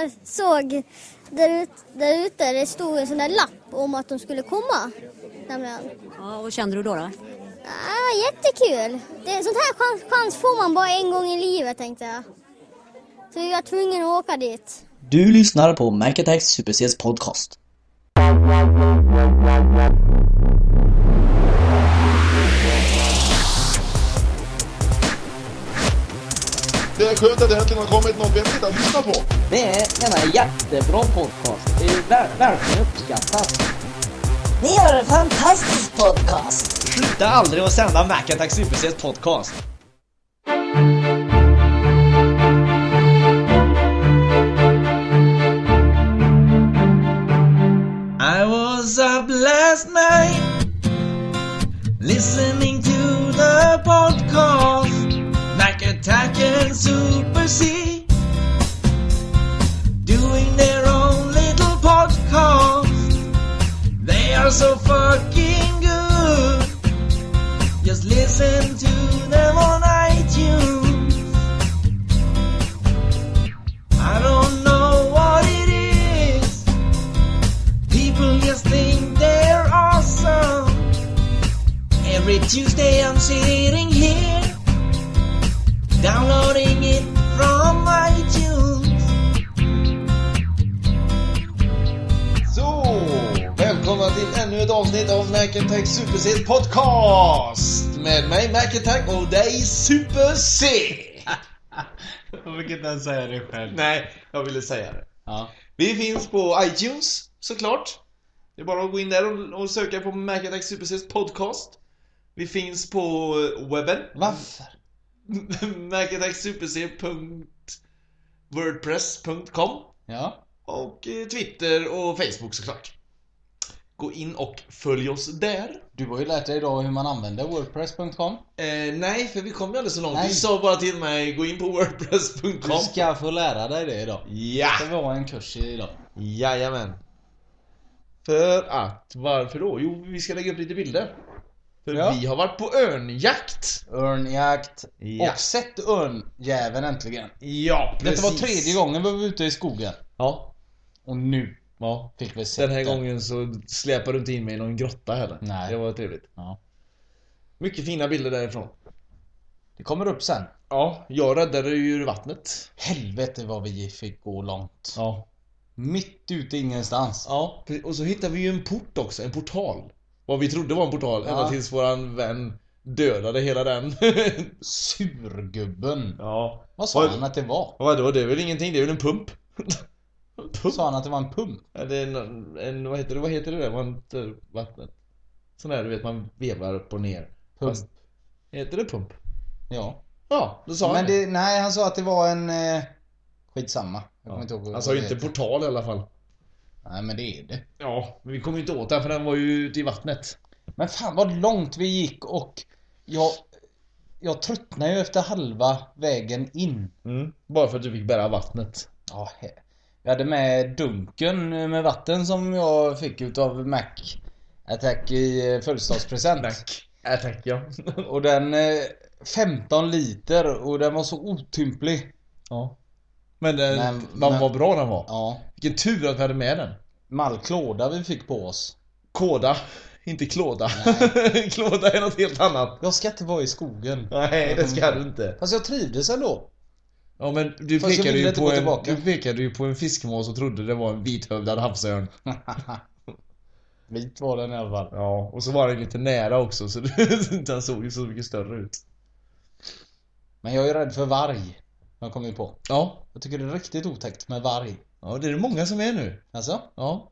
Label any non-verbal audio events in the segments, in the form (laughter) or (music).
Jag såg där, ut, där ute, det stod en sån där lapp om att de skulle komma. Nämligen. Ja, vad kände du då? då? Ja, jättekul. Det, sånt här chans, chans får man bara en gång i livet tänkte jag. Så jag var tvungen att åka dit. Du lyssnar på Mac Attacks Super Cs podcast. Är skönt att det äntligen har kommit något vettigt att lyssna på. Det är en jättebra podcast. Det är ver verkligen uppskattat. Ni gör en fantastisk podcast. Sluta aldrig att sända Mac Attack podcast. I was up last night listening to the podcast And Super C doing their own little podcast. They are so fucking good. Just listen to them on iTunes. I don't know what it is. People just think they're awesome. Every Tuesday I'm sitting avsnitt av Mac Attack Super C podcast. Med mig Mac Attack och dig Super C. Jag fick inte ens säga det själv. Nej, jag ville säga det. Ja. Vi finns på iTunes såklart. Det är bara att gå in där och, söka på Mac Attack Super Cs podcast. Vi finns på webben. Varför? (laughs) macatacksuperc.wordpress.com Ja. och eh, Twitter och Facebook såklart. Gå in och följ oss där. Du har ju lärt dig idag hur man använder wordpress.com. Eh, nej, för vi kom ju aldrig så långt. Nej. Du sa bara till mig, gå in på Du wordpress.com. ska få lära dig det idag. Ja! Det vara en kurs idag. Jajamän. För att, varför då? Jo, vi ska lägga upp lite bilder. För Ja. vi har varit på örnjakt. Örnjakt. Ja. Och sett örnjäveln äntligen. Ja, Detta var tredje gången vi var ute i skogen. Ja. Och nu ja. fick vi Den här gången så släpar du inte in mig i någon grotta heller. Nej. Det var trevligt. Ja. Mycket fina bilder därifrån. Det kommer upp sen. Ja, jag räddade ju ur vattnet. Helvete vad vi fick gå långt. Ja. Mitt ute ingenstans. Ja, och så hittade vi ju en port också, en portal. Vad vi trodde var en portal, ända Ja. tills våran vän dödade hela den. (laughs) Surgubben. ja. Vad sa Vad- han att det var? Vadå, det är väl ingenting, det är väl en pump? (laughs) pump? Sa han att det var en pump? Ja, det är en, en, vad heter det, vad heter det där man tar vattnet? Sån där du vet man vevar upp och ner. Pump. Fast- Heter det pump? Ja. Ja, då sa han Men det, nej, han sa att det var en... Eh, skitsamma. Jag kommer inte ihåg vad Han sa det ju inte heter. portal i alla fall. Nej, men det är det. Ja, men vi kom ju inte åt den för den var ju ute i vattnet. Men fan vad långt vi gick och jag... Jag tröttnade ju efter halva vägen in. Mm. Bara för att du fick bära vattnet. Ja, he- jag hade med dunken med vatten som jag fick utav Mac Attack i eh, födelsedagspresent. Tack. Ja, tack (laughs) ja. Och den... Eh, 15 liter och den var så otymplig. ja. Men den, Men- vad men- vad bra den var. Ja. Vilken tur att vi hade med den. Med all klåda vi fick på oss. Kåda, inte klåda. (laughs) klåda är något helt annat. Jag ska inte vara i skogen. Nej, det ska du inte. Fast jag trivdes ändå. Ja men du Fast pekade, ju på en, du pekade ju på en fiskmås och trodde det var en vithövdad havsörn. (laughs) Vit var den i alla fall. Ja, och så var den lite nära också så (laughs) den såg ju så mycket större ut. Men jag är rädd för varg. Jag kom ju på. Ja, Jag tycker det är riktigt otäckt med varg. ja det är det många som är nu. Alltså? Ja.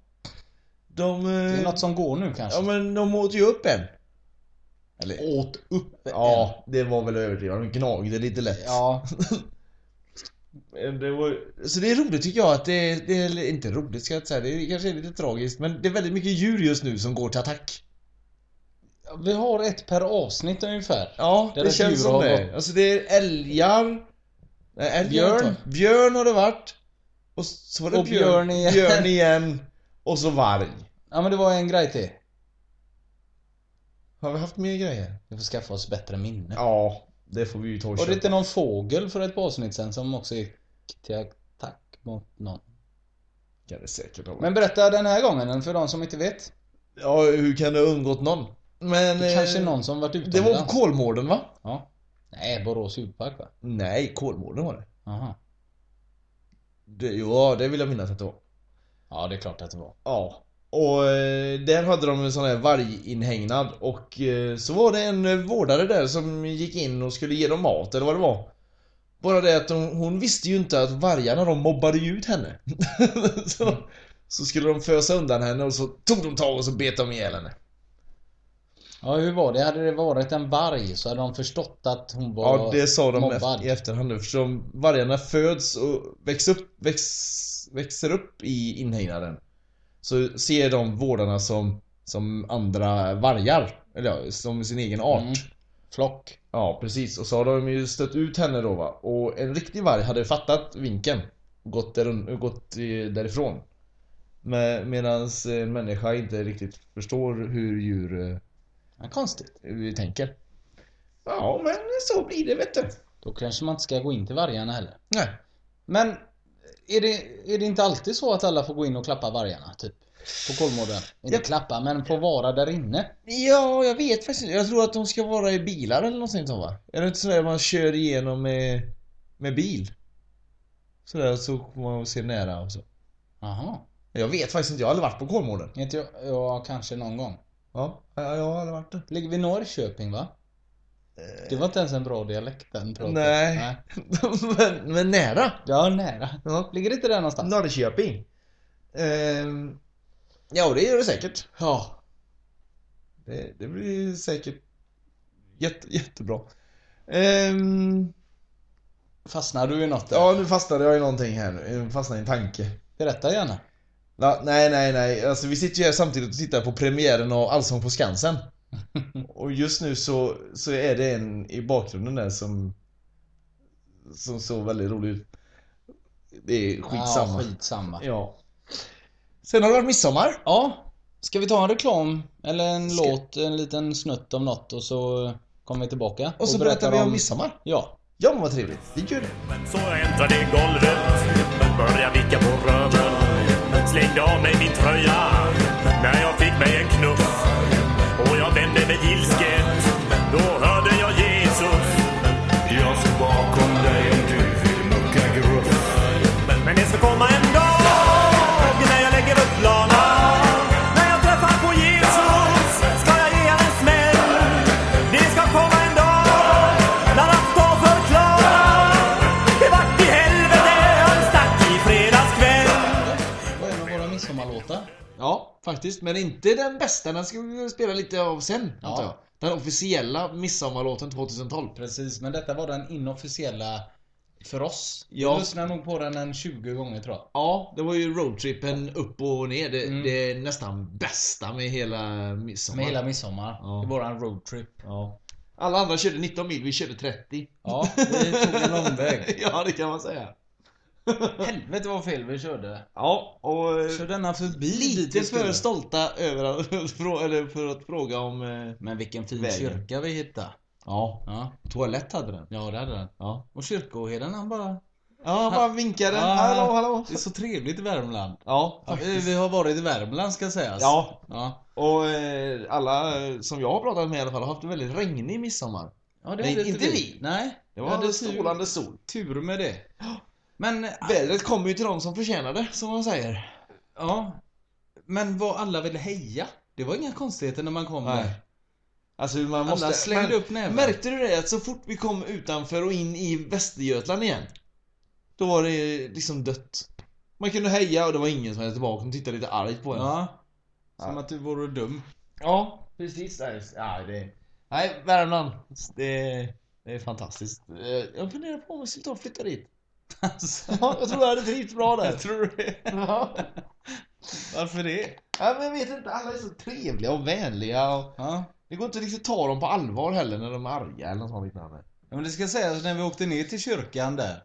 De... Det är eh, något som går nu kanske. Ja men de åt ju upp en. Eller Åt upp Ja, det var väl överdrivet. De gnagde lite lätt. Ja. (laughs) Det var, så det är roligt tycker jag att det, det är inte roligt ska jag inte säga, det är, kanske är lite tragiskt men det är väldigt mycket djur just nu som går till attack. Vi har ett per avsnitt ungefär. Ja, det känns som det. gått- Alltså det är älgar. Nej, älgar Björn. Björn har det varit. Och så var det Och björn, björn igen. björn igen. Och så varg. Ja men det var en grej till. Har vi haft mer grejer? Vi får skaffa oss bättre minne. Ja, det får vi ju ta och Var det köpa. inte någon fågel för ett par avsnitt sen som också gick till attack mot någon. Kan det säkert varit. Men berätta den här gången för de som inte vet. Ja, hur kan det ha undgått någon? Men... Det eh, kanske någon som varit Det var utomlands. på Kolmården va? Ja. Nej, Borås djurpark va? Nej, Kolmården var det. Aha. det. Ja, det vill jag minnas att det var. Ja, det är klart att det var. Ja. Och eh, där hade de en sån här varginhägnad och eh, så var det en eh, vårdare där som gick in och skulle ge dem mat eller vad det var. Bara det att de, hon visste ju inte att vargarna de mobbade ju ut henne. (laughs) så, så skulle de fösa undan henne och så tog de tag och så bet de ihjäl henne. Ja, hur var det? Hade det varit en varg så hade de förstått att hon var Ja, det sa de mobbad. i efterhand nu eftersom vargarna föds och väcks upp, väx, växer upp i inhägnaden. Så ser de vårdarna som, som andra vargar. Eller ja, som sin egen art. Mm. Flock. Ja, precis. Och så har de ju stött ut henne då va. Och en riktig varg hade fattat vinken. Och gått, där, gått därifrån. Medan en människa inte riktigt förstår hur djur eh, Ja, konstigt. vi tänker. Ja, men så blir det vet du. Då kanske man inte ska gå in till vargarna heller. Nej. Men är det, är det inte alltid så att alla får gå in och klappa vargarna, typ? På Kolmården? Inte Ja. klappa, men få vara där inne? Ja, jag vet faktiskt inte. Jag tror att de ska vara i bilar eller något sånt va? Är det inte sådär man kör igenom med, med bil? Sådär så får man se nära och så. Jaha. Jag vet faktiskt inte, jag har aldrig varit på Kolmården. Inte jag, ja, kanske någon gång. Ja, ja, jag har aldrig varit där. Ligger vid Norrköping, va? Det var inte ens en bra dialekt den pratet. Nej. (laughs) men, men nära. Ja, nära. Ja. Ligger inte där någonstans? Norrköping. Ehm, ja, det gör det säkert. Ja. Det, det blir säkert jätte, jättebra. Ehm, Fastnar du i något där? ja, nu fastnade jag i någonting här nu. Fastnade i en tanke. Berätta gärna. Ja, nej, nej, nej. Alltså vi sitter ju här samtidigt och tittar på premiären av Allsång på Skansen. Och just nu så, så är det en i bakgrunden där som som såg väldigt rolig ut. Det är skitsamma. Ja, skitsamma. Ja. Sen har det varit midsommar. Ja. Ska vi ta en reklam? Eller en Ska- låt, en liten snutt om något och så kommer vi tillbaka. Och så berättar vi om midsommar. Ja. Ja, men vad trevligt. Vi gör det. Så jag äntrade golvet, började vicka på röven Slängde av mig min tröja faktiskt. Men inte den bästa. Den ska vi spela lite av sen, Ja. antar jag. Den officiella midsommarlåten 2012. Precis, men detta var den inofficiella för oss. Ja. Lyssnade nog på den en 20 gånger tror jag. Ja, det var ju roadtrippen upp och ner. Det, Mm. det är nästan bästa med hela midsommar. Med hela midsommar. Ja. I våran roadtrip. Ja. Alla andra körde 19 mil, vi körde 30. Ja, vi tog en omväg. (laughs) ja, det kan man säga. (laughs) Helvete vad fel vi körde. Ja, och... eh, Kör denna förbi Lite för stolta över att, (laughs) eller för att fråga om... eh, Men vilken fin Vägen. kyrka vi hittade. Ja, Ja, toalett hade den. ja det hade den. Ja. Och kyrkoherden han bara... Ja, han bara vinkade. Ja, hallå, hallå. Det är så trevligt i Värmland. Ja, Ja, vi, faktiskt. vi har varit i Värmland ska sägas. Ja, Ja, och eh, alla eh, som jag har pratat med i alla fall har haft en väldigt regnig midsommar. ja det Nej, hade inte vi. Nej. Det var hade tur, strålande sol. tur med det. Men, Vädret kommer ju till de som förtjänar det, som man säger. ja. Men vad alla ville heja. Det var inga konstigheter när man kom Nej. där. Alltså man Alla måste... slängde men- upp näven. Märkte du det? Att så fort vi kom utanför och in i Västergötland igen. Då var det liksom dött. Man kunde heja och det var ingen som hejade tillbaka. De tittade lite argt på en. Ja. Som Ja. att du vore dum. Ja, precis. Nej, Ja, det... Nej, Värmland. Det, det är fantastiskt. Eh, Jag funderar på om jag skulle ta och flytta dit. Alltså, Ja, jag tror jag hade trivts bra där. tror du det? Ja. Varför det? ja, men jag vet inte. Alla är så trevliga och vänliga. Och... Ja. Det går inte att riktigt ta dem på allvar heller när de är arga eller något sånt liknande. Ja, men det ska sägas när vi åkte ner till kyrkan där.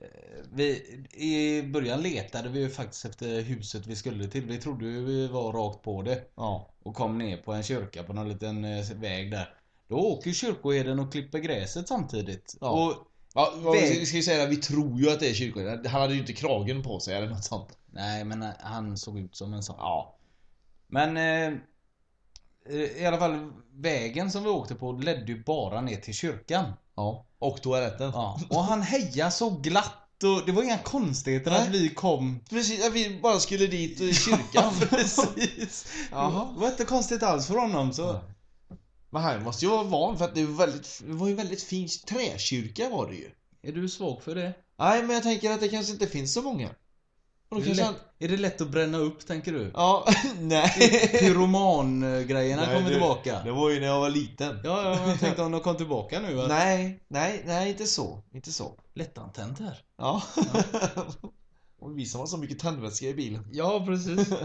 eh, Vi, I början letade vi ju faktiskt efter huset vi skulle till. Vi trodde ju vi var rakt på det. Ja. Och kom ner på en kyrka på någon liten eh, väg där. Då åker kyrkoherden och klipper gräset samtidigt. Ja. Och Ja, vad- vi ska ju säga att vi tror ju att det är kyrkogården. Han hade ju inte kragen på sig eller något sånt. Nej, men eh, han såg ut som en sån. Ja. Men eh, eh, i alla fall vägen som vi åkte på ledde ju bara ner till kyrkan. Ja. Och toaletten. Ja. Och han hejade så glatt och det var inga konstigheter att Nej. vi kom. Precis, att vi bara skulle dit i kyrkan. (laughs) Precis. Jaha. Det var inte konstigt alls för honom så. Men han måste ju vara van för att det, var väldigt, det var ju en väldigt fin träkyrka var det ju. Är du svag för det? Nej, men jag tänker att det kanske inte finns så många. Och då Är det, kanske han... lätt, är det lätt att bränna upp tänker du? Ja, (laughs) nej. Pyroman-grejerna kommer tillbaka. Det var ju när jag var liten. Ja, ja, men jag tänkte om de kom tillbaka nu. Att... Nej, nej, nej, inte så. Inte så. Lättantänt här. Ja. (laughs) Och vi som har så mycket tändvätska i bilen. Ja, precis. (laughs)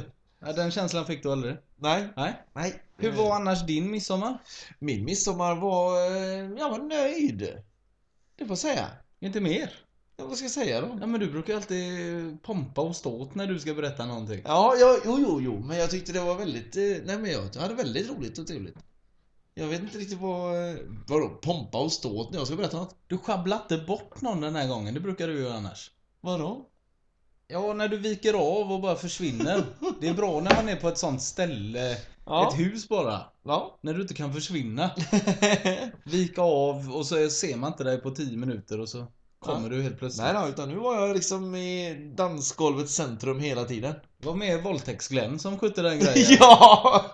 Ja, den känslan fick du aldrig? Nej, Nej. nej. Hur var annars din midsommar? Min midsommar var... eh, Jag var nöjd. Det får jag säga. Inte mer? Ja, vad ska jag säga då? Ja, men du brukar alltid pompa och ståt när du ska berätta någonting. Ja, ja, jo, jo, jo, men jag tyckte det var väldigt... eh, Nej, men jag hade väldigt roligt och trevligt. Jag vet inte riktigt vad... eh, Vadå, pompa och ståt när jag ska berätta något? Du sjabblade bort någon den här gången, det brukar du göra annars. Vadå? Ja, när du viker av och bara försvinner. Det är bra när man är på ett sånt ställe, Ja. ett hus bara. Ja. När du inte kan försvinna. (laughs) Vika av och så ser man inte dig på 10 minuter och så kommer du helt plötsligt. Nej då, utan nu var jag liksom i dansgolvets centrum hela tiden. Det var med våldtäkts-Glenn som skötte den (laughs) grejen. ja!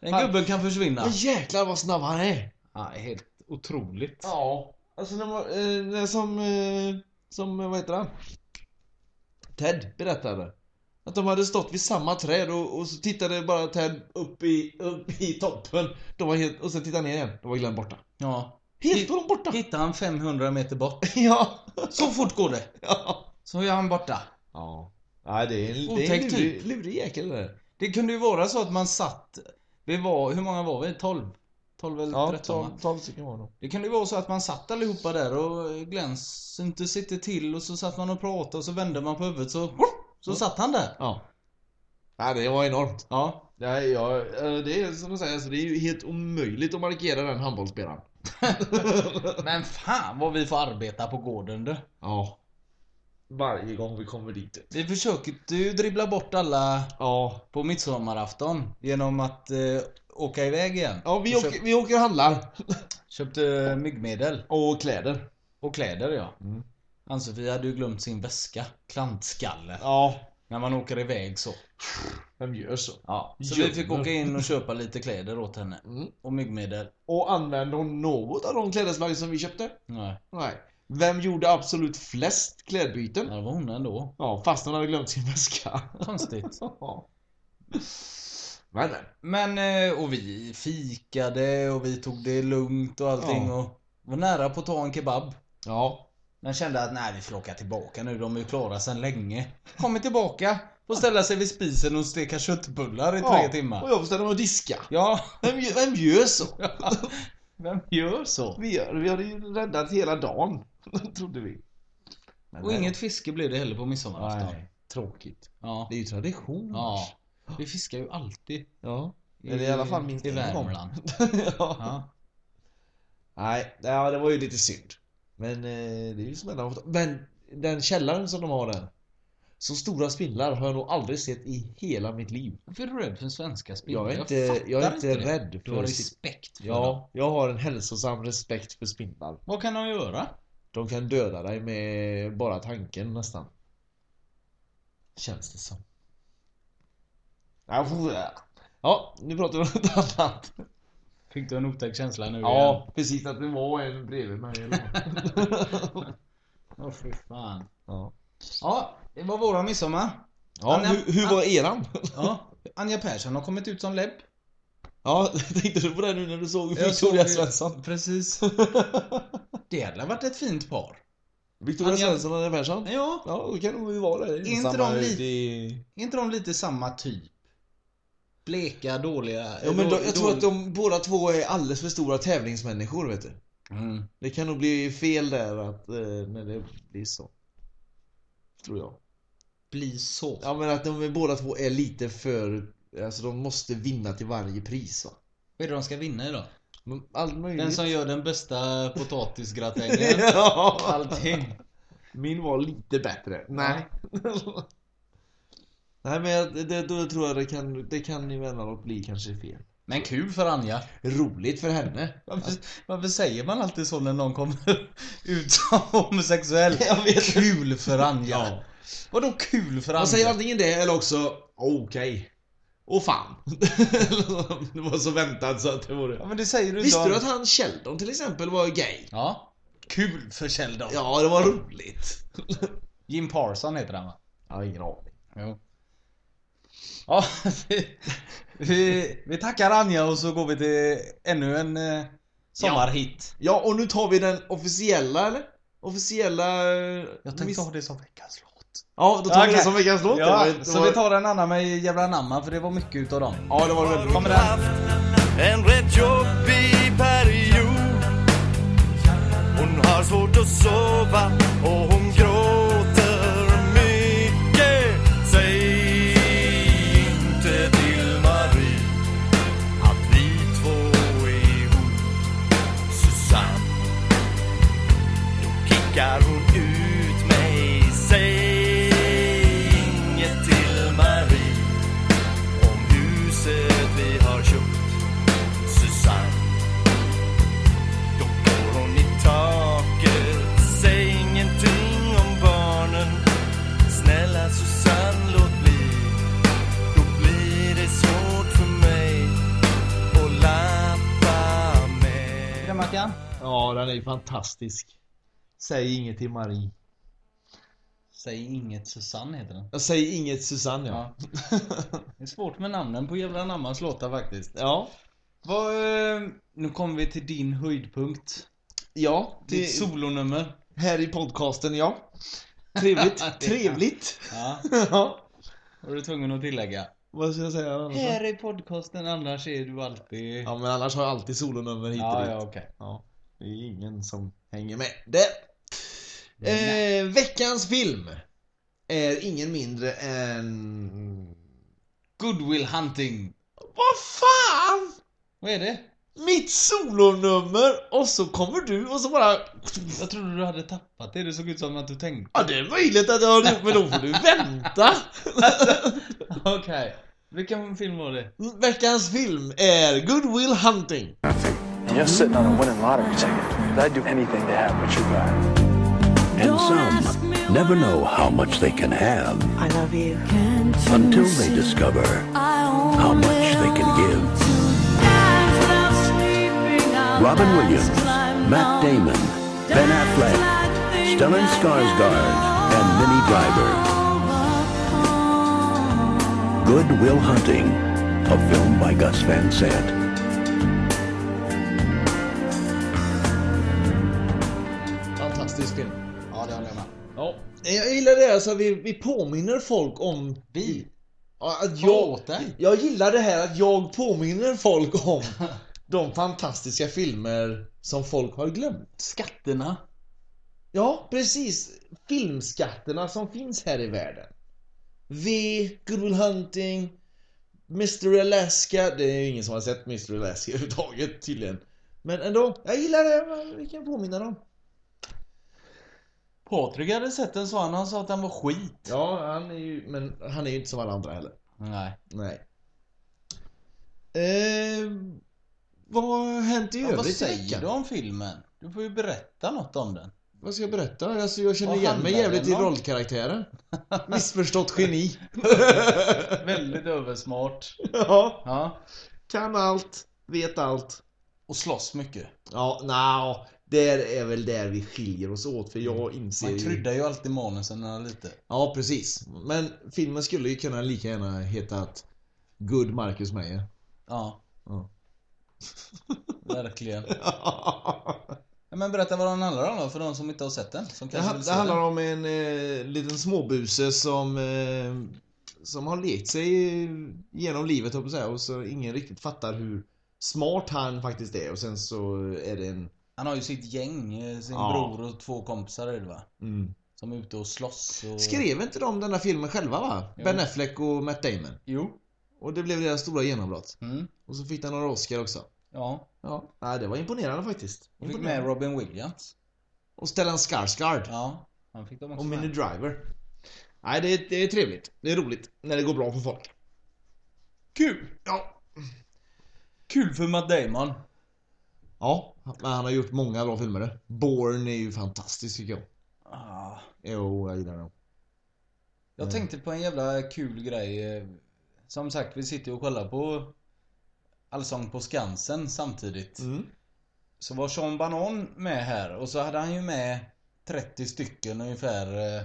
Den gubben kan försvinna. Men jäklar vad snabb han är! Ja, helt otroligt. Ja. Alltså när man, eh, som, eh, som, vad heter han? Ted berättade. Att de hade stått vid samma träd och, och så tittade bara Ted upp i, upp i toppen. De var helt, och sen tittade han ner igen. Då var Glenn borta. Ja. Helt var de borta! Hittar han 500 meter bort. (laughs) Ja! Så fort går det. Ja. Så är han borta. Ja. Nej, det är en, det är en Otäck lurig, typ. lurig jäkel det. Det kunde ju vara så att man satt... Vi var, hur många var vi? 12? 12 eller Ja, 13 va? 12, 12 stycken var de. Det kunde ju vara så att man satt allihopa där och Glenn syntes sitter till och så satt man och pratade och så vände man på huvudet så... Så satt han där. Ja. Nej, det var enormt. Ja. Nej, ja, eh, det är som du säger, alltså, det är ju helt omöjligt att markera den handbollsspelaren. (laughs) Men fan vad vi får arbeta på gården du. Ja. Varje gång vi kommer dit. Vi försöker ju dribbla bort alla Ja. på midsommarafton genom att eh, åka iväg igen. Ja, vi Och åker, vi åker och handlar. Köpte myggmedel. Och kläder. Och kläder ja. Mm. Ann-Sofie hade ju glömt sin väska. Klantskalle. Ja. När man åker iväg så. Vem gör så? Ja. Så Gömmer. vi fick åka in och köpa lite kläder åt henne. Mm. Och myggmedel. Och använde hon något av de klädesplagg som vi köpte? Nej. Nej. Vem gjorde absolut flest klädbyten? Ja, det var hon ändå. Ja, fast hon hade glömt sin väska. Konstigt. (laughs) Ja. Men, men. Men, eh, och vi fikade och vi tog det lugnt och allting Ja. och var nära på att ta en kebab. Ja. Men kände att nej vi får åka tillbaka nu, de är ju klara sedan länge. (laughs) Kommer tillbaka, får ställa sig vid spisen och steka köttbullar i tre ja. timmar. Och jag får ställa mig och diska. Ja, Vem, vem gör så? vem gör så? Vi, gör, vi hade ju räddat hela dagen. (laughs) Trodde vi. Men Och nej. inget fiske blev det heller på midsommarafton. Nej, tråkigt. Ja. Det är ju tradition. ja. Vi fiskar ju alltid. Ja. Eller i alla fall minst i. Värmland. (laughs) ja. Ja. Nej, ja, det var ju lite synd. Men eh, det är ju spännande. Men den källaren som de har där. Så stora spindlar har jag nog aldrig sett i hela mitt liv. Varför är du rädd för svenska spindlar? Jag är inte, fattar jag är inte det. rädd Du har för respekt för dem. Ja, jag har en hälsosam respekt för spindlar. Vad kan de göra? De kan döda dig med bara tanken nästan. Känns det som. Ja, nu pratar vi om något annat. Fick du en otäck känsla nu igen? Ja, precis att det var en bredvid mig. (laughs) Åh fy fan. ja, Ja, det var våra midsommar. ja Anja- hur, hur var eran? Ja, Anja Persson har kommit ut som läbb. Ja, (laughs) tänkte du på det nu när du såg Jag Victoria såg- Svensson? Precis. (laughs) Det hade varit ett fint par. Victoria Anja- Svensson och Anja Persson? Ja. Ja, då kan de ju vara det. inte Ensamma de lite- i... Är inte de lite samma typ? Bleka, dåliga... Ja, men då- jag tror att de båda två är alldeles för stora tävlingsmänniskor, vet du. Mm. Det kan nog bli fel där att, eh, när det blir så. Tror jag. Bli så. Ja men att de båda två är lite för, alltså de måste vinna till varje pris va. Vad är det de ska vinna idag? Allt möjligt. Den som gör den bästa potatisgratängen. (laughs) ja. Allting. Min var lite bättre. Nej. (laughs) Nej men jag, det, då tror jag det kan, det kan emellanåt bli kanske fel. Men kul för Anja. Roligt för henne. Varför, varför säger man alltid så när någon kommer (laughs) ut som homosexuell? (laughs) Jag vet. Kul för Anja. Ja. Vadå kul för Anja? Man säger antingen det eller också okej. Och fan. (laughs) det var så väntat så att det var Ja men det säger du Visste inte du att han Sheldon till exempel var gay? Ja. Kul för Sheldon. Ja, det var roligt. Jim Parson heter han va? Jag har ingen aning. Jo. (laughs) Ja, vi, vi, vi tackar Anja och så går vi till ännu en eh, sommarhit. Ja, och nu tar vi den officiella eller? Officiella... eh, Jag tänkte miss- ha det som veckans låt. Ja, då tar vi Okej. den som veckans låt. Ja, Det var- det så var- vi tar en annan med jävla namma för det var mycket utav dem. Ja, det var väldigt Kommer mycket. den? En rätt jobbig period Hon har svårt att sova och hon Ja, den är fantastisk. Säg inget till Marie. Säg inget Susanne heter den. Jag säger inget Susanne ja. Ja. Det är svårt med namnen på jävla namnas låtar faktiskt. Ja. Vad, eh, nu kommer vi till din höjdpunkt. Ja, Ditt det, solonummer. här i podcasten ja. Trevligt. (laughs) Trevligt. Ja, (laughs) ja. var du tvungen att tillägga. Vad ska jag säga annars? Här i podcasten annars är du alltid... Ja men annars har jag alltid solonummer hit och ja, dit. ja okej. Ja, det är ingen som hänger med där. Eh, veckans film är ingen mindre än... Goodwill Hunting. Vad fan! Vad är det? Mitt solonummer och så kommer du och så bara... Jag trodde du hade tappat det. Det såg ut som att du tänkte. Ja det är möjligt att jag har gjort men då får du vänta. (laughs) Okej. Vilken film var det? Veckans film är Goodwill Hunting. And you're sitting on a winning lottery ticket. I'd do anything to have what you got. And some never know how much they can have I love you. until they discover how much they can give. Robin Williams, Matt Damon, Ben Affleck, Stellan Skarsgård, and Minnie Driver. Good Will Hunting, a film by Gus Van Sant. Gillar det alltså vi, vi påminner folk om... Vi? Att jag, jag gillar det här att jag påminner folk om (laughs) de fantastiska filmer som folk har glömt. Skatterna. Ja, precis. Filmskatterna som finns här i världen. V, Good Will Hunting, Mr Alaska. Det är ju ingen som har sett Mr Alaska överhuvudtaget tydligen. Men ändå, jag gillar det. Vi kan påminna dem. Patrik hade sett den sa han. Han sa att den var skit. Ja, han är ju, men han är ju inte som alla andra heller. Nej. Nej. Eh, vad har hänt i Ja, vad övrigt i säger veckan? du om filmen? Du får ju berätta något om den. Vad ska jag berätta? Alltså, jag känner Vad igen mig handlar jävligt i om? rollkaraktären. (laughs) Missförstått geni. (laughs) Väldigt översmart. ja, Ja. kan allt, vet allt. Och slåss mycket. Ja, nja, där är väl där vi skiljer oss åt för jag inser Man kryddar ju alltid manusen lite. Ja, precis. Men filmen skulle ju kunna lika gärna hetat Good Marcus Meyer. Ja. Ja. (laughs) Verkligen. (laughs) Ja, Men berätta vad den handlar om då, för de som inte har sett den. Som Det, kanske vill det se handlar den. om en eh, liten småbuse som eh, Som har lekt sig genom livet på att säga och så ingen riktigt fattar hur Smart han faktiskt är och sen så är det en Han har ju sitt gäng, eh, sin Ja. bror och två kompisar är det va? mm. Som är ute och slåss och... Skrev inte de den där filmen själva va? Jo. Ben Affleck och Matt Damon Jo. Och det blev deras stora genombrott Mm. Och så fick den några Oscar också Ja. Ja, nej, det var imponerande faktiskt. Fick med Imponerande. Robin Williams. Och Stellan Skarsgård. Ja, han fick dem också Och Minnie. Driver. Nej, det är, det är trevligt. Det är roligt när det går bra för folk. Kul! Ja. Kul för Matt Damon. Ja, men han har gjort många bra filmer. Born är ju fantastisk tycker jag. Ah, Jo, jag gillar den. jag tänkte på en jävla kul grej. eh, Som sagt, vi sitter och kollar på Allsång på Skansen samtidigt. Mm. Så var Sean Banan med här och så hade han ju med 30 stycken ungefär eh,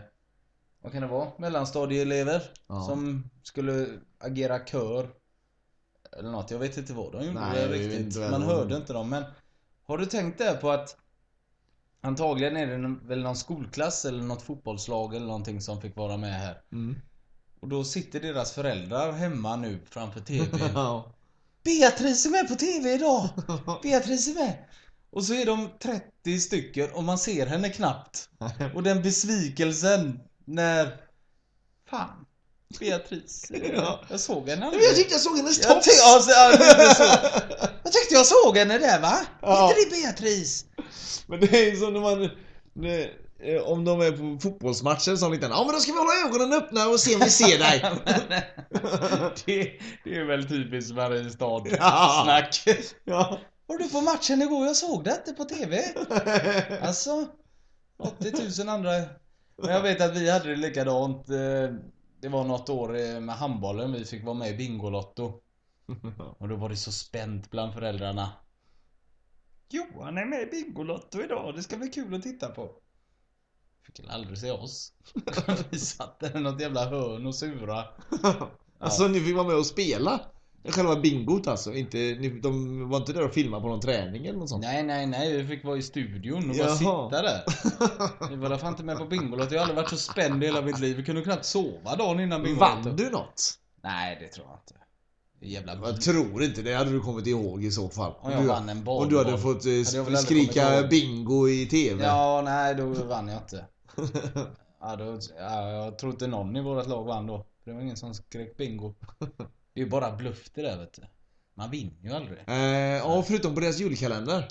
Vad kan det vara? Mellanstadieelever Ja. Som skulle agera kör Eller något, jag vet inte vad de gjorde Nej, riktigt Man de- hörde inte dem men Har du tänkt där på att Antagligen är det väl någon skolklass eller något fotbollslag eller någonting som fick vara med här Mm. Och då sitter deras föräldrar hemma nu framför TVn. (laughs) Beatrice är med på TV idag! (laughs) Beatrice är med! Och så är de 30 stycken och man ser henne knappt. Och den besvikelsen när... Fan. Beatrice. (laughs) Ja. Jag såg henne aldrig. jag tyckte jag såg hennes Jag, tops! ty- ja, så- ja, det är så. jag tyckte jag såg henne där va? Ja. Inte det Beatrice? Men det är ju som när man... När, eh, om de är på fotbollsmatcher så liten. Ja men då ska vi hålla ögonen öppna och se om vi ser dig. (laughs) (laughs) det, det är väl typiskt Mariestad Ja. snack. ja. Var du på matchen igår? Jag såg det inte på TV. Alltså 80 000 andra Men jag vet att vi hade det likadant eh, Det var något år eh, med handbollen vi fick vara med i Bingolotto. (laughs) Och då var det så spänt bland föräldrarna. Johan är med i Bingolotto idag, det ska bli kul att titta på. Fick väl aldrig se oss. (laughs) Vi satt där i något jävla hörn och sura. (laughs) Alltså ni fick vara med och spela? Själva bingot alltså? Inte, de var inte där och filmade på någon träning eller något sånt? Nej nej nej, vi fick vara i studion och bara Jaha. sitta där (laughs) Vi var fan inte med på Bingolotto, jag har aldrig varit så spänd i hela mitt liv Vi kunde knappt sova dagen innan Bingolotto Vann du något? Nej det tror jag inte Jävla Jag tror inte det, hade du kommit ihåg i så fall. Om jag du, vann en boll. Om du hade fått eh, Hade skrika bingo i TV. Ja, nej då vann jag inte (laughs) ja, då, ja, Jag tror inte någon i vårt lag vann då Det var ingen som skrek bingo (laughs) Det är ju bara bluff det där vet du Man vinner ju aldrig Eh, ja, förutom på deras julkalender.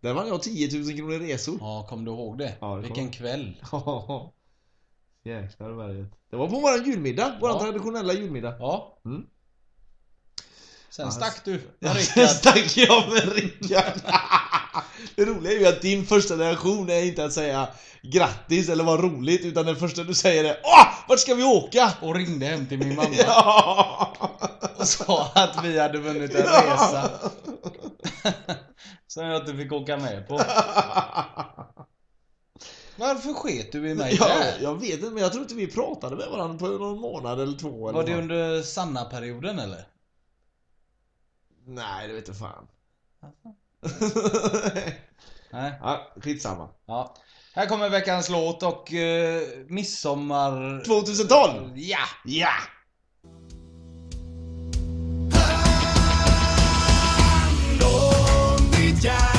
Där vann jag 10 000 kronor i resor. Ja, kom du ihåg det? Ja, det Vilken kväll (laughs) Jäklar berget. Det var på våran julmiddag, våran Ja. traditionella julmiddag. Ja Mm. Sen stack du (laughs) med Sen Rickard stack jag med Rickard. (laughs) Det roliga är ju att din första reaktion är inte att säga grattis eller vad roligt utan det första du säger är Åh! Vart ska vi åka? och ringde hem till min (laughs) mamma Ja! och sa att vi hade vunnit en resa (laughs) Som jag inte fick åka med på Varför sket du i mig Ja, där? jag vet inte men jag tror inte vi pratade med varandra på någon månad eller två eller Var det under Sanna-perioden eller? Nej, det vet jag fan. (laughs) Nej. ja, skitsamma. Ja. Här kommer veckans låt och uh, midsommar... 2012! Ja! Ja! Ditt hjärta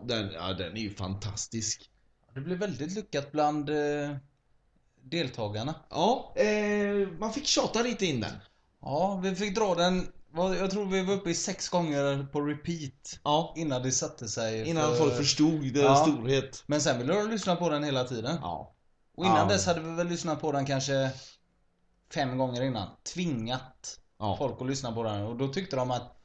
Ja, den, ja, den är ju fantastisk. Det blev väldigt lyckat bland eh, deltagarna. Ja, eh, man fick tjata lite in den. Ja, vi fick dra den, jag tror vi var uppe i sex gånger på repeat. Ja. Innan det satte sig. Innan för- folk förstod deras Ja. storhet. Men sen ville du lyssna på den hela tiden. Ja. Och innan Ja. dess hade vi väl lyssnat på den kanske fem gånger innan. Tvingat folk att lyssna på den. Och då tyckte de att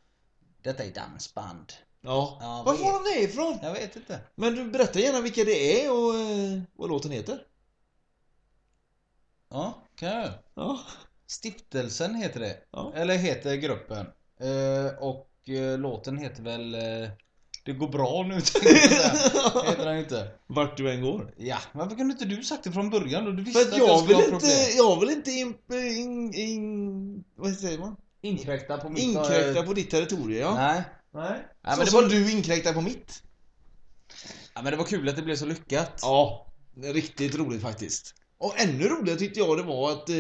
detta är dansband. Ja. Ja, Var vad får de det ifrån? Jag vet inte. Men du berättar gärna vilka det är och eh, vad låten heter. Ja, kan jag. Ja. Stiftelsen heter det. Ja. Eller heter gruppen. Eh, och eh, låten heter väl eh, Det går bra nu (laughs) tänkte jag säga. Heter han inte. Vart du än går. Ja, varför kunde inte du sagt det från början då? Du För visste att att jag jag skulle vill ha inte, problem. jag vill inte in, in, in, vad säger man? Inkräkta på mitt... Inkräkta på ditt territorium ja. Nej. Nej. Ja, så men det som var- du inkräktar på mitt. Ja, men det var kul att det blev så lyckat. Ja. Riktigt roligt faktiskt. Och ännu roligare tyckte jag det var att... Eh,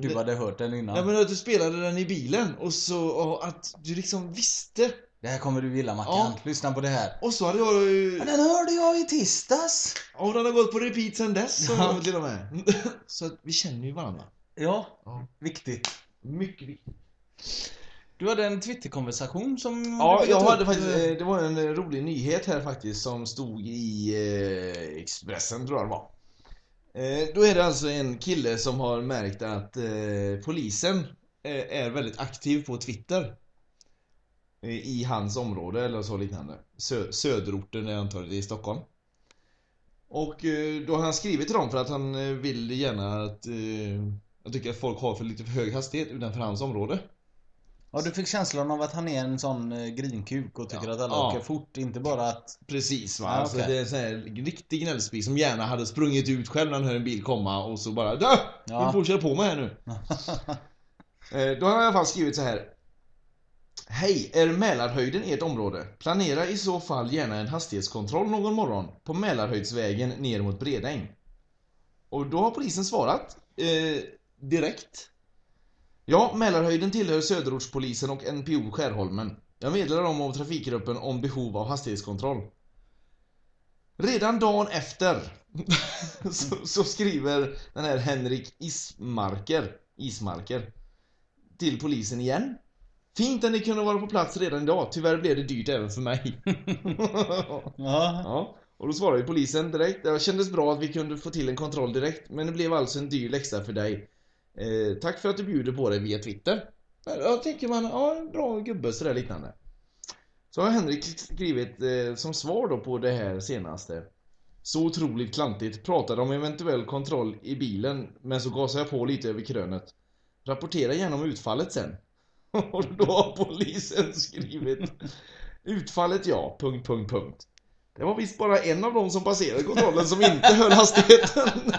Du hade hört den innan. Ja men att du spelade den i bilen och så och att du liksom visste. Det här kommer du gilla Mackan. Ja. Lyssna på det här. Och så hade jag ju... Men den hörde jag i tisdags. Och den har gått på repeat sen dess Ja. ja. till och med. (laughs) Så att vi känner ju varandra. Ja. Ja. Viktigt. Mycket viktigt. Du hade en Twitterkonversation som Ja, jag hade upp. faktiskt, eh, det var en eh, rolig nyhet här faktiskt som stod i eh, Expressen tror jag det var. Eh, då är det alltså en kille som har märkt att eh, polisen eh, är väldigt aktiv på Twitter. Eh, I hans område eller så liknande. Sö söderorten är antagligen i Stockholm. Och eh, då har han skrivit till dem för att han eh, vill gärna att eh, jag tycker att folk har för lite för hög hastighet utanför hans område. Ja, du fick känslan av att han är en sån eh, grinkuk och tycker Ja. att alla Ja. åker fort, inte bara att... Precis va, Ja, alltså, okej. det är en sån här riktig gnällspik som gärna hade sprungit ut själv när han hör en bil komma och så bara Dö! Ja. Du får köra på mig här nu. (laughs) Eh, Då har jag i alla fall skrivit så här. Hej, är Mälarhöjden ert område? Planera i så fall gärna en hastighetskontroll någon morgon på Mälarhöjdsvägen ner mot Bredäng. Och då har polisen svarat eh, direkt. Ja, Mälarhöjden tillhör Söderortspolisen och NPO Skärholmen. Jag meddelar dem av trafikgruppen om behov av hastighetskontroll. Redan dagen efter (laughs) så, så skriver den här Henrik Ismarker, Ismarker till polisen igen. Fint att ni kunde vara på plats redan idag, tyvärr blev det dyrt även för mig. (laughs) Ja. ja, och då svarade ju polisen direkt. Det kändes bra att vi kunde få till en kontroll direkt, men det blev alltså en dyr läxa för dig. Eh, tack för att du bjuder på det via Twitter. Jag tänker man, ja, en bra gubbe sådär liknande. Så har Henrik skrivit eh, som svar då på det här senaste. Så otroligt klantigt. Pratade om eventuell kontroll i bilen, men så gasade jag på lite över krönet. Rapportera gärna om utfallet sen. (laughs) Och då har polisen skrivit Utfallet ja, punkt, punkt, punkt. Det var visst bara en av dem som passerade kontrollen som inte höll hastigheten. (laughs)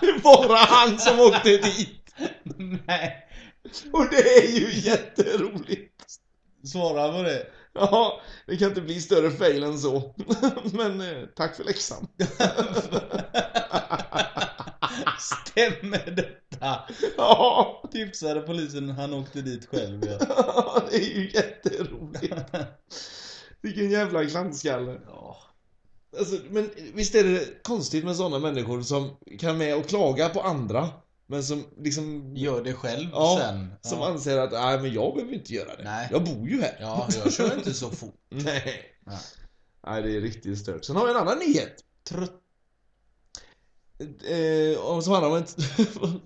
Det var bara han som åkte dit. (laughs) Nej. Och det är ju jätteroligt. Svara på det. Ja, det kan inte bli större fail än så. (laughs) Men eh, tack för läxan. (laughs) Stämmer detta? Ja, Tipsade polisen, han åkte dit själv ja. det är ju jätteroligt. Vilken jävla klantskalle. Alltså, men visst är det konstigt med sådana människor som kan med och klaga på andra Men som liksom Gör det själv Ja, sen. Som ja. anser att nej men jag behöver inte göra det Nej. Jag bor ju här ja, jag kör inte så fort. (laughs) Nej Nej. Nej det är riktigt stört Sen har vi en annan nyhet Trött. eh, och Som handlar om en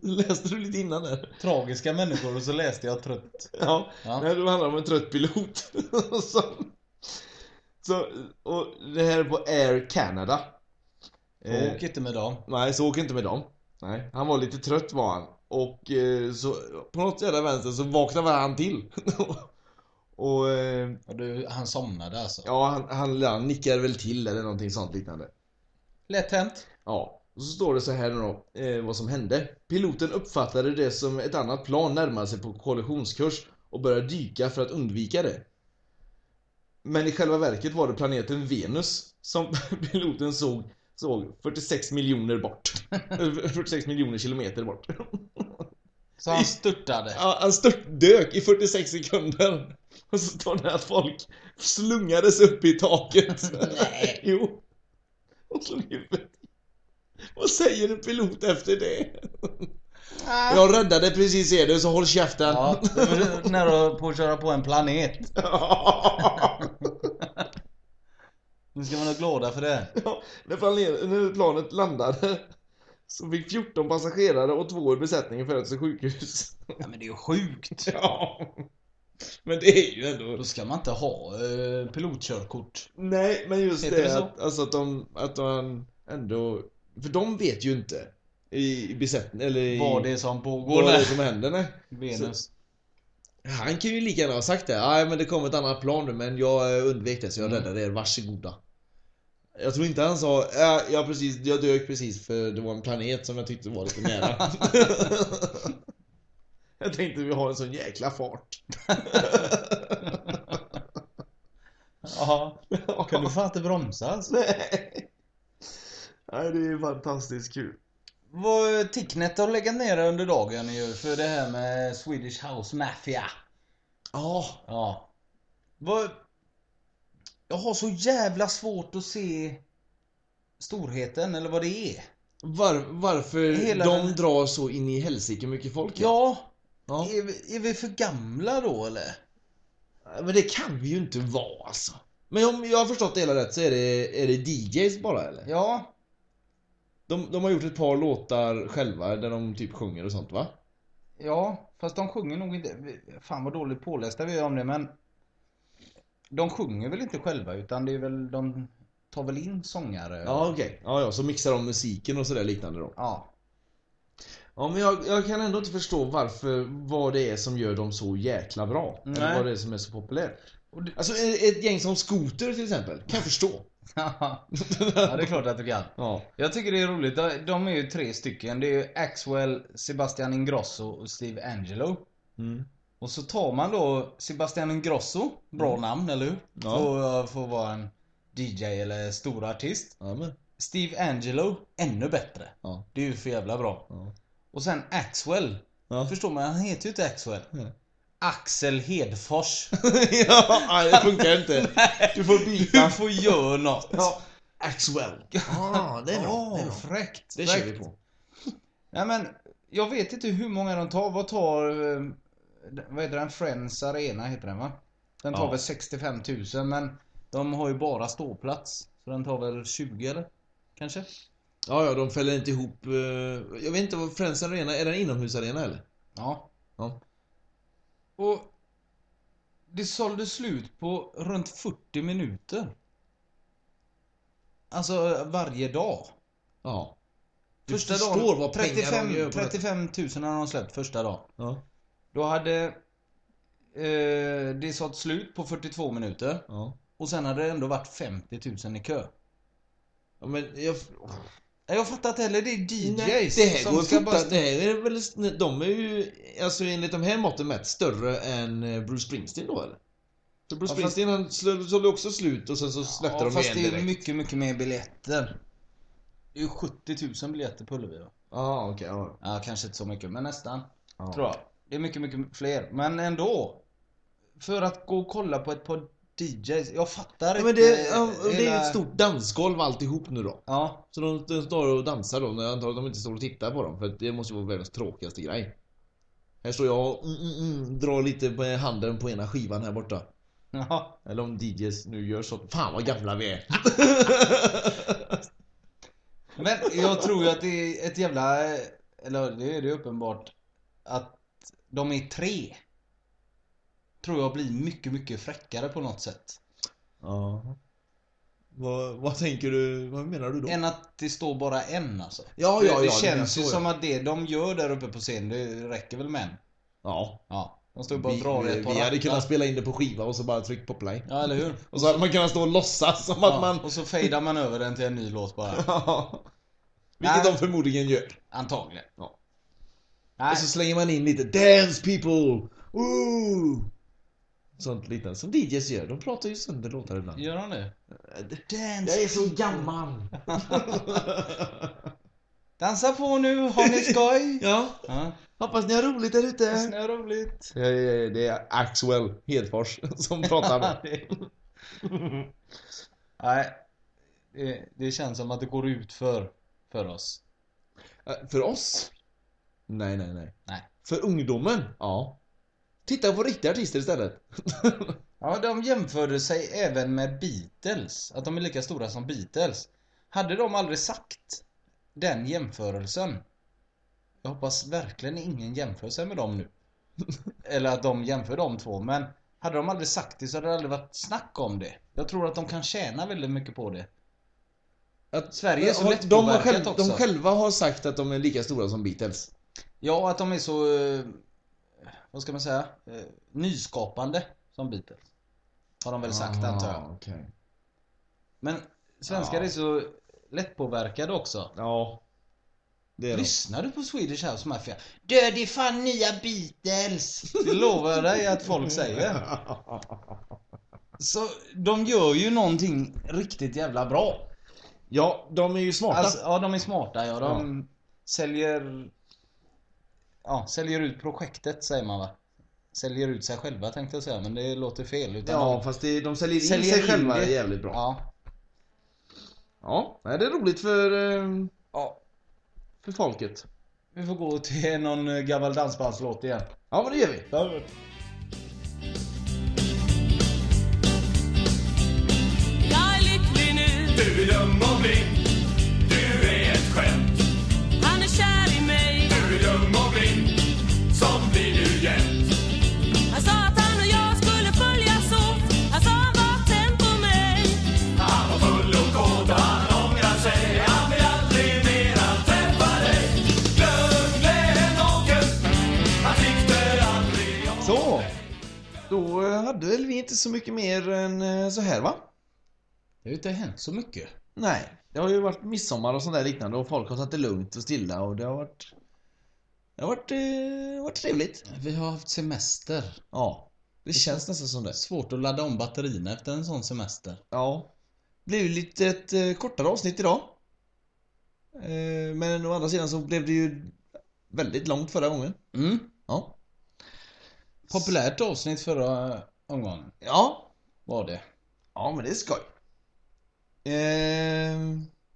(laughs) Läste du lite innan där? Tragiska människor och så läste jag trött. Ja, Ja. Nej, det handlar om en trött pilot (laughs) som, så, Och det här är på Air Canada Eh, Åk inte med dem. Nej, så åk inte med dem. Nej, han var lite trött var han. Och eh, så på något jävla vänster så vaknade han till. (laughs) och eh, Och du, han somnade alltså. ja, han, han, han nickade väl till eller någonting sånt liknande. Lätt hänt. Ja, och så står det så här nu då, eh, vad som hände. Piloten uppfattade det som ett annat plan närmade sig på kollisionskurs och började dyka för att undvika det. Men i själva verket var det planeten Venus som (laughs) piloten såg, såg 46 miljoner bort. (laughs) 46 miljoner kilometer bort. Så han störtade. Ja, han störtdök i 46 sekunder. Och så står det att folk slungades upp i taket. (laughs) Nej. Jo. Och slog huvudet. Vad säger en pilot efter det? Jag räddade precis er så håll käften. Ja, det var nära på att köra på en planet. (laughs) Nu ska man vara glada för det. (laughs) Ja, när, planet, när planet landade så fick 14 passagerare och två i besättningen föras till sjukhus. Ja, men det är ju sjukt. (laughs) Ja. Men det är ju ändå... Då ska man inte ha eh, pilotkörkort. Nej, men just Heter det, det så? att, alltså att de, att de ändå... För de vet ju inte i, i besättningen, eller i... Vad det är som pågår. vad det är som händer, nej. Venus. Han kan ju lika gärna ha sagt det. Nej men det kom ett annat plan nu men jag eh, undvek det så jag Mm. räddade er, varsågoda. Jag tror inte han sa ja, jag, precis, jag dök precis för det var en planet som jag tyckte var lite nära. (laughs) jag tänkte vi har en sån jäkla fart. Ja. Kan du fan inte bromsa alltså? Nej. (laughs) Nej det är fantastiskt kul. Vad Ticknet har legat nere under dagen ju för det här med Swedish House Mafia. Ja. Ja. Vad... Jag har så jävla svårt att se storheten eller vad det är. Var, varför Hela de den- drar så in i helsike mycket folk? Ja. ja. Är, vi, är vi för gamla då eller? Men det kan vi ju inte vara alltså. Men om jag har förstått det hela rätt så är det, är det DJs bara eller? Ja. De, de har gjort ett par låtar själva där de typ sjunger och sånt va? Ja, fast de sjunger nog inte. Fan vad dåligt pålästa vi är om det men. De sjunger väl inte själva utan det är väl de tar väl in sångare. Ja okej, ja ja, så mixar de musiken och sådär liknande då. Ja. Ja men jag, jag kan ändå inte förstå varför, vad det är som gör dem så jäkla bra. Eller Nej. vad det är som är så populärt. Alltså ett ett gäng som Scooter till exempel, kan jag förstå. (laughs) ja, det är klart att du kan. Ja. Jag tycker det är roligt. De- är ju tre stycken. Det är ju Axwell, Sebastian Ingrosso och Steve Angelo. Mm. Och så tar man då Sebastian Ingrosso, bra namn eller hur? Ja. För att vara en DJ eller stor artist. Ja men. Steve Angelo, ännu bättre. Ja. Det är ju för jävla bra. Ja. Och sen Axwell. Ja. Förstår man, han heter ju inte Axwell. Axel Hedfors. (laughs) ja, nej, det funkar inte. Du får byta. Du får göra något. Ja. Axwell. Ah, det är bra. Åh, det är bra. fräckt. Det kör vi fräckt. på. Nej men, jag vet inte hur många de tar. Vad tar, eh, vad heter den? Friends Arena heter den va? Den tar Ja. väl 65 000 men de har ju bara ståplats. Så den tar väl 20 eller? Kanske? Ja, ja, de fäller inte ihop... eh, jag vet inte vad Friends Arena, är det en inomhusarena eller? Ja. Ja. Och det sålde slut på runt 40 minuter. Alltså varje dag. Ja. Du Första dagen, vad pengar 35, de gör på det. 35 000 har de släppt första dagen. Ja. Då hade eh, det sålt slut på 42 minuter. Ja. Och sen hade det ändå varit 50 000 i kö. ja men jag... Jag fattar inte heller, det är DJs Nej, det här som går ska bara... Det här är väl... De är ju, alltså enligt de här måtten mätt, större än eh, Bruce Springsteen då eller? För Bruce Ja, fast- Springsteen han sålde också slut och sen så släppte Ja, de fast igen det är direkt. mycket, mycket mer biljetter. Det är ju 70 000 biljetter på Ullevi va? Ja, okej. ja. Ja, kanske inte så mycket, men nästan. Ja. Tror jag. Det är mycket, mycket fler. Men ändå. För att gå och kolla på ett par DJs. Jag fattar Ja, men inte det, ja, det är hela- ett stort dansgolv alltihop nu då. Ja. Så de, de står och dansar då, när jag antar att de inte står och tittar på dem. För det måste ju vara världens tråkigaste grej. Här står jag och mm, mm, mm, drar lite med handen på ena skivan här borta. Ja. Eller om DJs nu gör så. Fan vad gamla vi är. (laughs) Men jag tror ju att det är ett jävla... Eller det är det uppenbart. Att de är tre. Tror jag blir mycket, mycket fräckare på något sätt. ja. Vad, vad tänker du? Vad menar du då? Än att det står bara en alltså. Ja, ja, det ja, det känns ju som att det de gör där uppe på scen, det räcker väl med en. Ja. Ja. De står bara och drar vi, ett par vi hade kunnat spela in det på skiva och så bara trycka på play. Ja, eller hur? Och så hade man kunnat stå och låtsas som att Ja, man... Och så fejdar man över den till en ny låt bara. (laughs) Ja. Vilket Nej. de förmodligen gör. Antagligen. Ja. Nej. Och så slänger man in lite 'Dance people! Woo!' Sånt liknande som DJs gör. De pratar ju sönder låtar ibland. Gör han det? Jag är så gammal! (laughs) Dansa på nu, har ni skoj? (laughs) ja, ja. hoppas ni har roligt där ute. Det är roligt. Ja, ja, ja, Det är Axwell Hedfors (laughs) som pratar då. Nej. Det, det känns som att det går ut för, för oss. Äh, För oss? Nej, nej, nej. Nej. För ungdomen? Ja. Titta på riktiga artister istället. (laughs) Ja, de jämförde sig även med Beatles. Att de är lika stora som Beatles. Hade de aldrig sagt den jämförelsen. Jag hoppas verkligen ingen jämför sig med dem nu. (laughs) Eller att de jämför de två. Men hade de aldrig sagt det så hade det aldrig varit snack om det. Jag tror att de kan tjäna väldigt mycket på det. Att Sverige är så de, har lättpåverkat själv, också. de själva har sagt att de är lika stora som Beatles. Ja, att de är så... vad ska man säga, eh, nyskapande som Beatles. Har de väl sagt antar jag. Ah, okej. Men svenskar Ja. är så lättpåverkade också. Ja. Det. Lyssnar du på Swedish House Mafia? Du, det är fan nya Beatles! Det lovar jag dig att folk säger. (laughs) Så de gör ju någonting riktigt jävla bra. Ja, de är ju smarta. Alltså, ja, de är smarta ja. De säljer... Ja, säljer ut projektet säger man va? Säljer ut sig själva tänkte jag säga, men det låter fel. Utan ja, de fast det, de säljer in säljer sig in själva det. jävligt bra. Ja. Ja, det är roligt för, eh, ja. för folket. Vi får gå till någon eh, gammal dansbandslåt igen. Ja, men det gör vi. Jag är lycklig nu, Du är dum och blind. Hade väl vi inte så mycket mer än eh, så här va? Det har ju inte hänt så mycket. Nej. Det har ju varit midsommar och sånt där liknande och folk har tagit det lugnt och stilla och det har varit... Det har varit, eh, varit trevligt. Vi har haft semester. Ja. Det känns nästan som det. Svårt att ladda om batterierna efter en sån semester. Ja. Det blev lite ett eh, kortare avsnitt idag. Eh, men å andra sidan så blev det ju väldigt långt förra gången. Mm. Ja. Populärt avsnitt förra omgången Ja. var det. Ja, men det är skoj. Eh,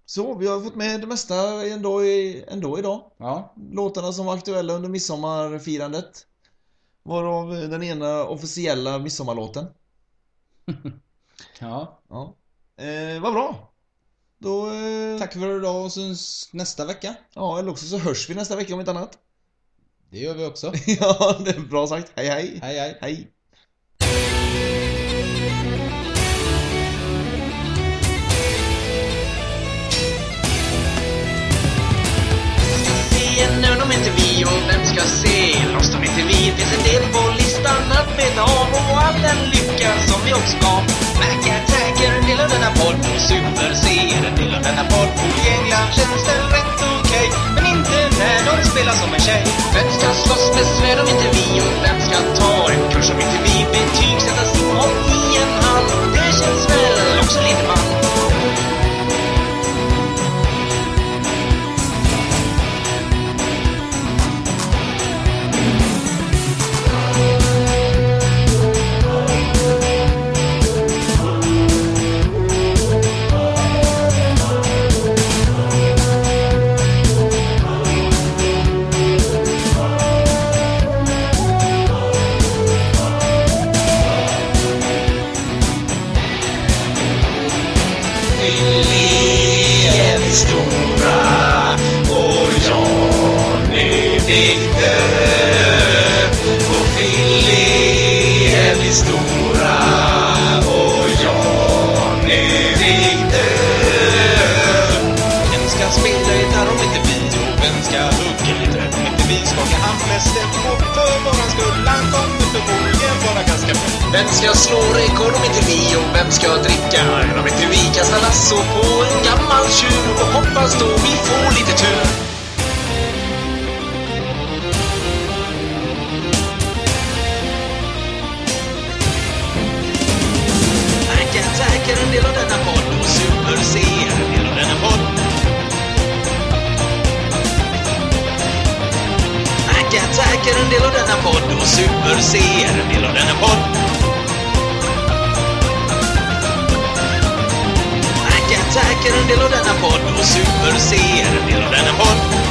så, vi har fått med det mesta ändå, i, ändå idag. Ja. Låtarna som var aktuella under midsommarfirandet. Varav den ena officiella midsommarlåten. (laughs) Ja. Ja. Eh, vad bra. Då... Eh, Tack för idag och syns nästa vecka. Ja, eller också så hörs vi nästa vecka om inte annat. Det gör vi också. (laughs) ja, det är bra sagt. Hej, hej. Hej hej. Hej. Inte vi och vem ska se. Lost om inte vi finns en del på listan. Att beta av och all den lycka som vi också gav. Mac Attack är en del av denna podd. Och Super C är en del av denna podd. Och i England känns det rätt okej. Men inte när de spelar som en tjej. Vem ska slåss med svärd om inte vi? Och vem ska ta en kurs om inte vi? Betygsätta Simon i en hall? det känns väl också lite man Attack en del av denna podd och Super C är en del av denna podd.